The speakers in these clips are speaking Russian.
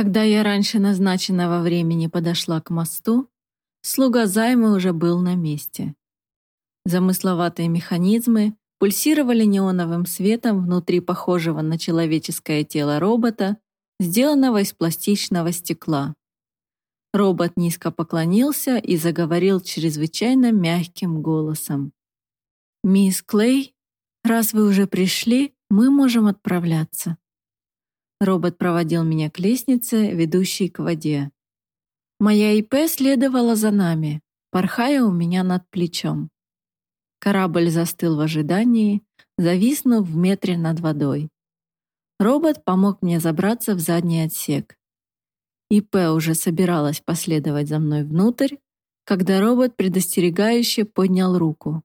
Когда я раньше назначенного времени подошла к мосту, слуга займа уже был на месте. Замысловатые механизмы пульсировали неоновым светом внутри похожего на человеческое тело робота, сделанного из пластичного стекла. Робот низко поклонился и заговорил чрезвычайно мягким голосом. «Мисс Клей, раз вы уже пришли, мы можем отправляться». Робот проводил меня к лестнице, ведущей к воде. Моя ИП следовала за нами, порхая у меня над плечом. Корабль застыл в ожидании, зависнув в метре над водой. Робот помог мне забраться в задний отсек. ИП уже собиралась последовать за мной внутрь, когда робот предостерегающе поднял руку.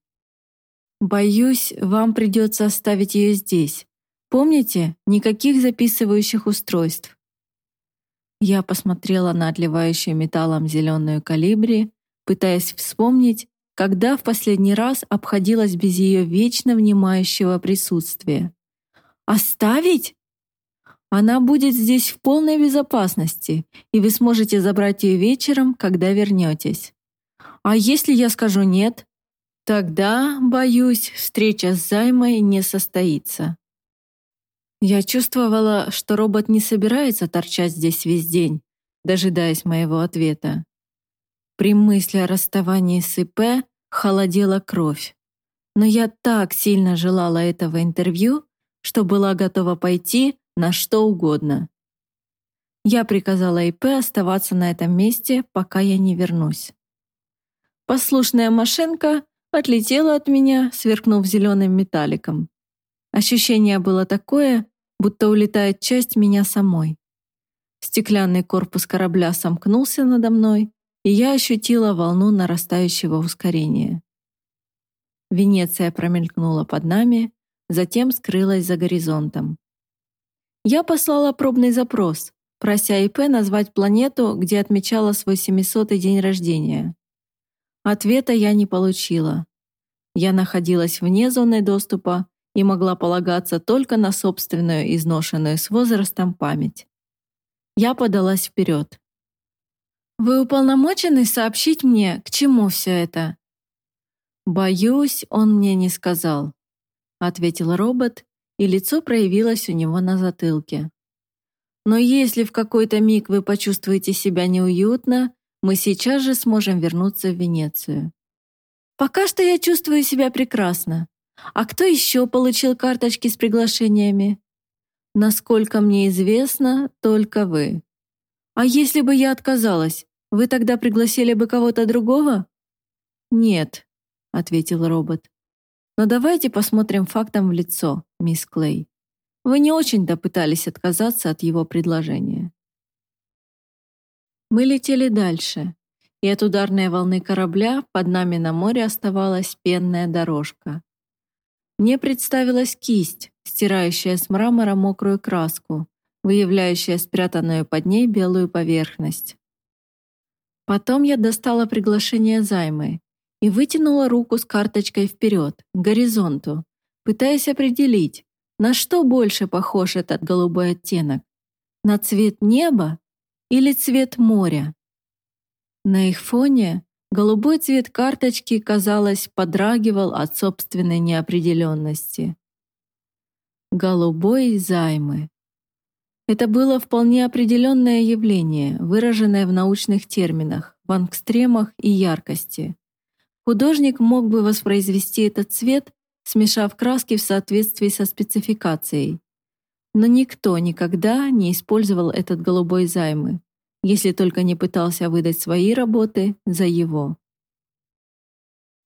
«Боюсь, вам придется оставить ее здесь. Помните, никаких записывающих устройств». Я посмотрела на отливающую металлом зеленую калибри, пытаясь вспомнить, когда в последний раз обходилась без ее вечно внимающего присутствия. «Оставить?» Она будет здесь в полной безопасности, и вы сможете забрать ее вечером, когда вернетесь. А если я скажу «нет», тогда, боюсь, встреча с Займой не состоится. Я чувствовала, что робот не собирается торчать здесь весь день, дожидаясь моего ответа. При мысли о расставании с ИП холодела кровь. Но я так сильно желала этого интервью, что была готова пойти на что угодно. Я приказала ИП оставаться на этом месте, пока я не вернусь. Послушная машинка отлетела от меня, сверкнув зеленым металликом. Ощущение было такое, будто улетает часть меня самой. Стеклянный корпус корабля сомкнулся надо мной, и я ощутила волну нарастающего ускорения. Венеция промелькнула под нами, затем скрылась за горизонтом. Я послала пробный запрос, прося ИП назвать планету, где отмечала свой 700-й день рождения. Ответа я не получила. Я находилась вне зоны доступа и могла полагаться только на собственную изношенную с возрастом память. Я подалась вперед. «Вы уполномочены сообщить мне, к чему все это?» «Боюсь, он мне не сказал», — ответил робот и лицо проявилось у него на затылке. Но если в какой-то миг вы почувствуете себя неуютно, мы сейчас же сможем вернуться в Венецию. Пока что я чувствую себя прекрасно. А кто еще получил карточки с приглашениями? Насколько мне известно, только вы. А если бы я отказалась, вы тогда пригласили бы кого-то другого? Нет, ответил робот. Но давайте посмотрим фактам в лицо, мисс Клей. Вы не очень-то пытались отказаться от его предложения. Мы летели дальше, и от ударной волны корабля под нами на море оставалась пенная дорожка. Мне представилась кисть, стирающая с мрамора мокрую краску, выявляющая спрятанную под ней белую поверхность. Потом я достала приглашение займы и вытянула руку с карточкой вперед, к горизонту, пытаясь определить, на что больше похож этот голубой оттенок, на цвет неба или цвет моря. На их фоне голубой цвет карточки, казалось, подрагивал от собственной неопределенности. Голубой займы. Это было вполне определенное явление, выраженное в научных терминах, в ангстремах и яркости. Художник мог бы воспроизвести этот цвет, смешав краски в соответствии со спецификацией. Но никто никогда не использовал этот голубой займы, если только не пытался выдать свои работы за его.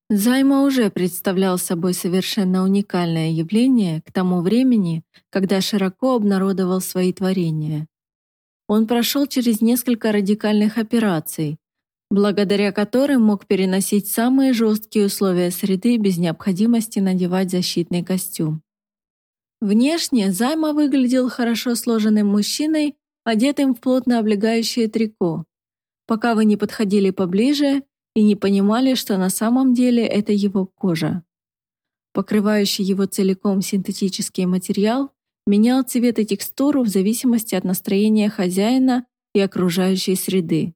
Займа уже представлял собой совершенно уникальное явление к тому времени, когда широко обнародовал свои творения. Он прошел через несколько радикальных операций, благодаря которым мог переносить самые жесткие условия среды без необходимости надевать защитный костюм. Внешне Займа выглядел хорошо сложенным мужчиной, одетым в плотно облегающее трико, пока вы не подходили поближе и не понимали, что на самом деле это его кожа. Покрывающий его целиком синтетический материал менял цвет и текстуру в зависимости от настроения хозяина и окружающей среды.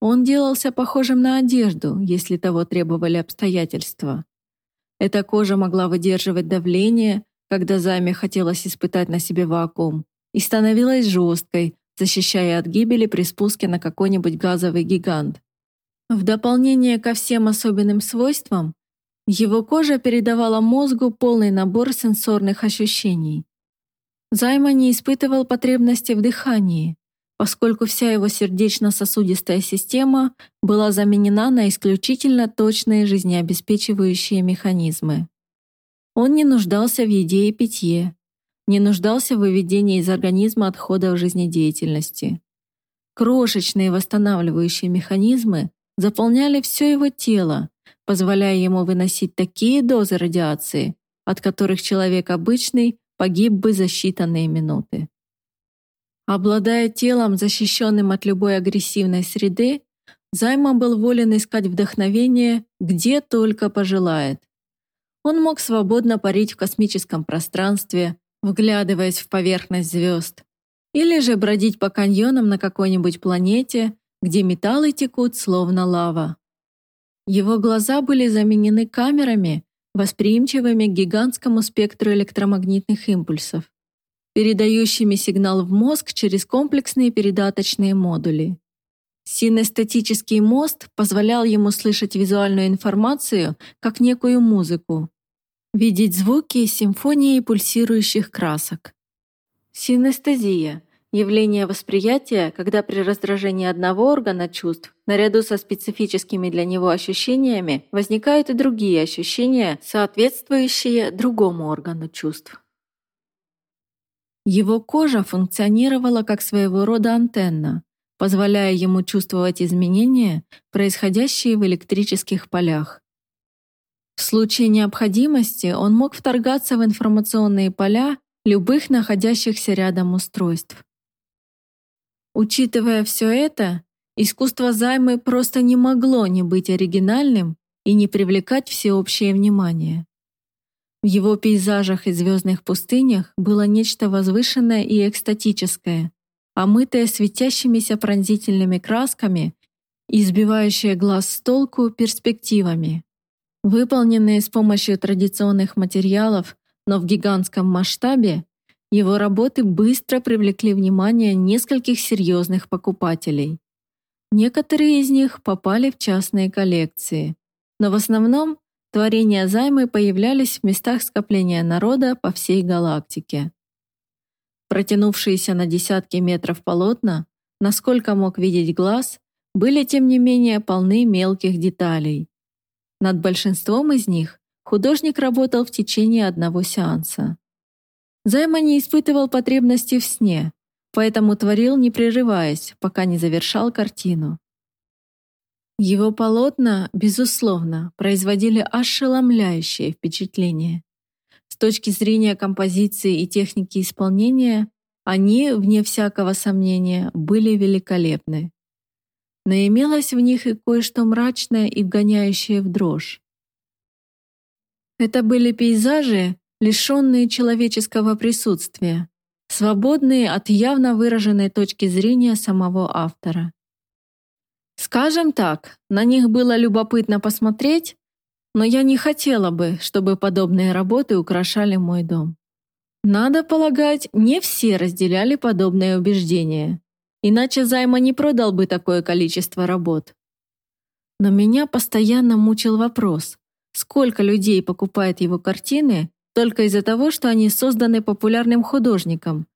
Он делался похожим на одежду, если того требовали обстоятельства. Эта кожа могла выдерживать давление, когда займе хотелось испытать на себе вакуум, и становилась жесткой, защищая от гибели при спуске на какой-нибудь газовый гигант. В дополнение ко всем особенным свойствам, его кожа передавала мозгу полный набор сенсорных ощущений. Займа не испытывал потребности в дыхании, поскольку вся его сердечно-сосудистая система была заменена на исключительно точные жизнеобеспечивающие механизмы. Он не нуждался в еде и питье, не нуждался в выведении из организма отходов жизнедеятельности. Крошечные восстанавливающие механизмы заполняли все его тело, позволяя ему выносить такие дозы радиации, от которых человек обычный погиб бы за считанные минуты. Обладая телом, защищенным от любой агрессивной среды, Займа был волен искать вдохновение, где только пожелает. Он мог свободно парить в космическом пространстве, вглядываясь в поверхность звезд, или же бродить по каньонам на какой-нибудь планете, где металлы текут словно лава. Его глаза были заменены камерами, восприимчивыми к гигантскому спектру электромагнитных импульсов передающими сигнал в мозг через комплексные передаточные модули. Синестетический мост позволял ему слышать визуальную информацию как некую музыку, видеть звуки симфонии пульсирующих красок. Синестезия – явление восприятия, когда при раздражении одного органа чувств, наряду со специфическими для него ощущениями, возникают и другие ощущения, соответствующие другому органу чувств. Его кожа функционировала как своего рода антенна, позволяя ему чувствовать изменения, происходящие в электрических полях. В случае необходимости он мог вторгаться в информационные поля любых находящихся рядом устройств. Учитывая все это, искусство займы просто не могло не быть оригинальным и не привлекать всеобщее внимание. В его пейзажах и звездных пустынях было нечто возвышенное и экстатическое, омытое светящимися пронзительными красками и сбивающее глаз с толку перспективами. Выполненные с помощью традиционных материалов, но в гигантском масштабе, его работы быстро привлекли внимание нескольких серьезных покупателей. Некоторые из них попали в частные коллекции, но в основном Творения займы появлялись в местах скопления народа по всей галактике. Протянувшиеся на десятки метров полотна, насколько мог видеть глаз, были тем не менее полны мелких деталей. Над большинством из них художник работал в течение одного сеанса. Займа не испытывал потребности в сне, поэтому творил не прерываясь, пока не завершал картину. Его полотна, безусловно, производили ошеломляющее впечатление. С точки зрения композиции и техники исполнения, они, вне всякого сомнения, были великолепны. Но имелось в них и кое-что мрачное и вгоняющее в дрожь. Это были пейзажи, лишенные человеческого присутствия, свободные от явно выраженной точки зрения самого автора. Скажем так, на них было любопытно посмотреть, но я не хотела бы, чтобы подобные работы украшали мой дом. Надо полагать, не все разделяли подобное убеждение, иначе Займа не продал бы такое количество работ. Но меня постоянно мучил вопрос, сколько людей покупает его картины только из-за того, что они созданы популярным художником,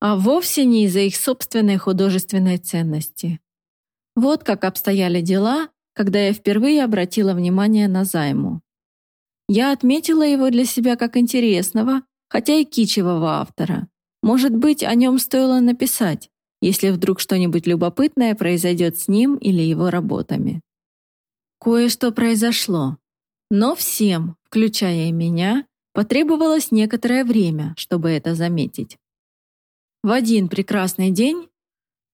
а вовсе не из-за их собственной художественной ценности. Вот как обстояли дела, когда я впервые обратила внимание на займу. Я отметила его для себя как интересного, хотя и кичевого автора. Может быть, о нем стоило написать, если вдруг что-нибудь любопытное произойдет с ним или его работами. Кое-что произошло. Но всем, включая и меня, потребовалось некоторое время, чтобы это заметить. В один прекрасный день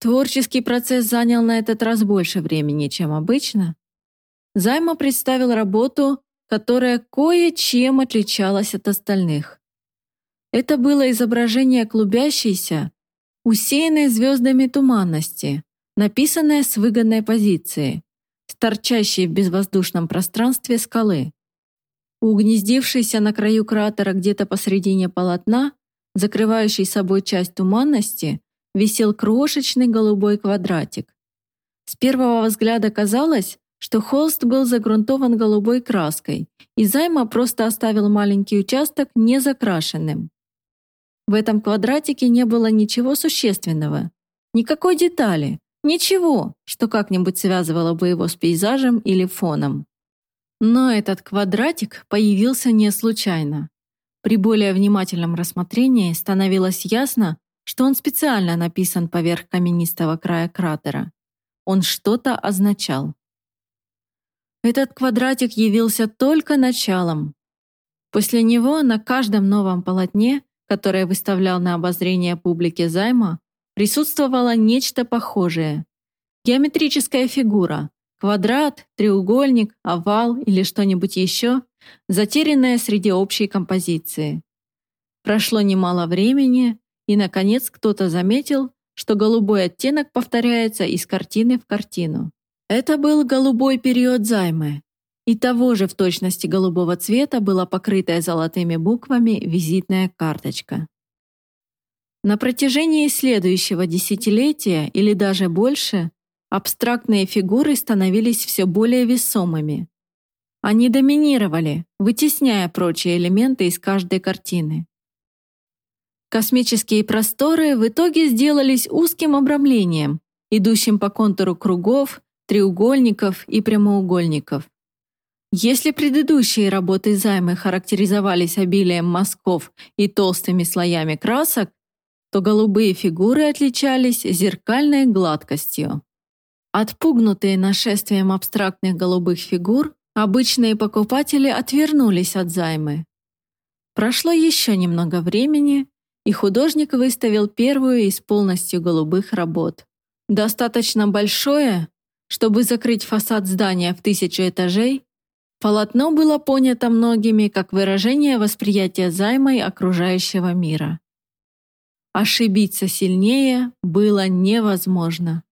Творческий процесс занял на этот раз больше времени, чем обычно. Займа представил работу, которая кое-чем отличалась от остальных. Это было изображение клубящейся, усеянной звездами туманности, написанное с выгодной позиции, с торчащей в безвоздушном пространстве скалы. Угнездившийся на краю кратера где-то посредине полотна, закрывающий собой часть туманности, висел крошечный голубой квадратик. С первого взгляда казалось, что холст был загрунтован голубой краской, и Займа просто оставил маленький участок незакрашенным. В этом квадратике не было ничего существенного, никакой детали, ничего, что как-нибудь связывало бы его с пейзажем или фоном. Но этот квадратик появился не случайно. При более внимательном рассмотрении становилось ясно, что он специально написан поверх каменистого края кратера. Он что-то означал. Этот квадратик явился только началом. После него на каждом новом полотне, которое выставлял на обозрение публике займа, присутствовало нечто похожее. Геометрическая фигура, квадрат, треугольник, овал или что-нибудь еще, затерянное среди общей композиции. Прошло немало времени, и, наконец, кто-то заметил, что голубой оттенок повторяется из картины в картину. Это был голубой период займы, и того же в точности голубого цвета была покрытая золотыми буквами визитная карточка. На протяжении следующего десятилетия или даже больше абстрактные фигуры становились все более весомыми. Они доминировали, вытесняя прочие элементы из каждой картины. Космические просторы в итоге сделались узким обрамлением, идущим по контуру кругов, треугольников и прямоугольников. Если предыдущие работы займы характеризовались обилием мазков и толстыми слоями красок, то голубые фигуры отличались зеркальной гладкостью. Отпугнутые нашествием абстрактных голубых фигур, обычные покупатели отвернулись от займы. Прошло еще немного времени, и художник выставил первую из полностью голубых работ. Достаточно большое, чтобы закрыть фасад здания в тысячу этажей, полотно было понято многими как выражение восприятия займой окружающего мира. Ошибиться сильнее было невозможно.